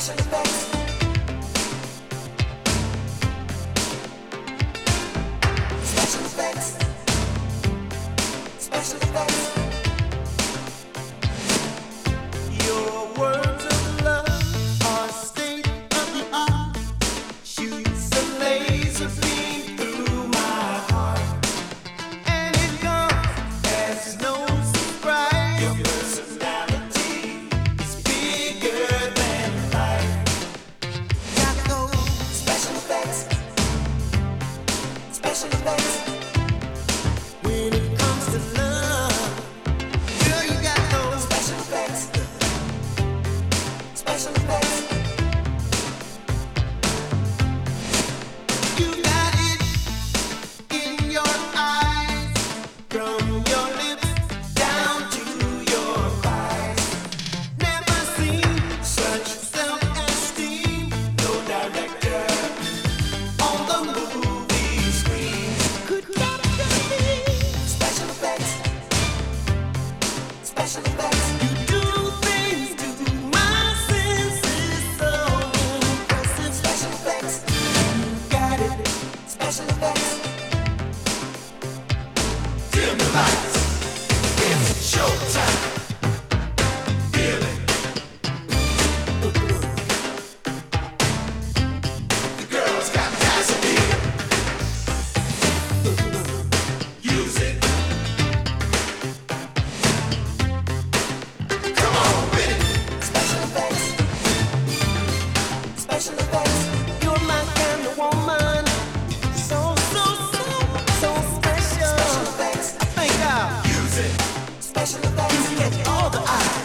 passion, baby. always get all the eyes.